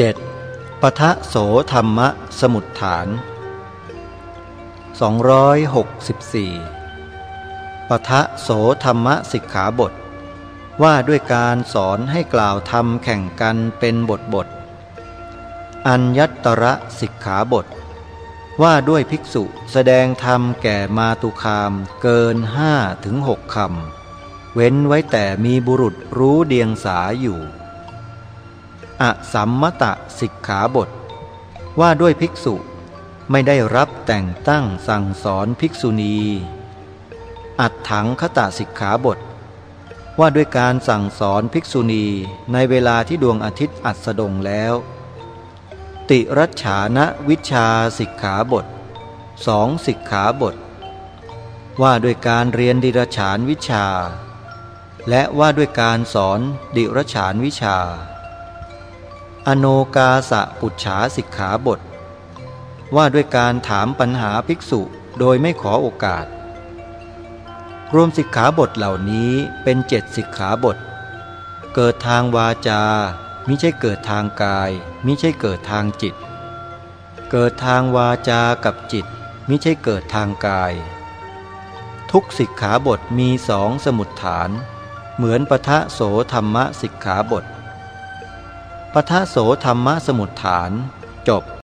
7. ปทะโสธรรมะสมุดฐาน 264 ปทะโสธรรมะสิกขาบท ว่าด้วยการสอนให้กล่าวธรรมแข่งกันเป็นบทบท อัญยตระสิกขาบท ว่าด้วยภิกษุแสดงธรรมแก่มาตุคามเกินห้าถึงหกคำ เว้นไว้แต่มีบุรุษรู้เดียงสาอยู่ อสัมมตะสิกขาบท ว่าด้วยภิกษุไม่ได้รับแต่งตั้งสั่งสอนภิกษุณี อัดถังคตะสิกขาบท ว่าด้วยการสั่งสอนภิกษุณีในเวลาที่ดวงอาทิตย์อัสดงแล้ว ติรัชานะวิชาสิกขาบทสองสิกขาบท ว่าด้วยการเรียนดิรฉานวิชา และว่าด้วยการสอนดิรฉานวิชา อโนกาสะปุจฉาสิกขาบท ว่าด้วยการถามปัญหาภิกษุโดยไม่ขอโอกาส รวมสิกขาบทเหล่านี้เป็นเจ็ดสิกขาบท เกิดทางวาจา มิใช่เกิดทางกาย มิใช่เกิดทางจิต เกิดทางวาจากับจิต มิใช่เกิดทางกาย ทุกสิกขาบทมีสองสมุดฐาน เหมือนปะทะโสธรรมสิกขาบท ปทะโสธรรมสมุดฐาน จบ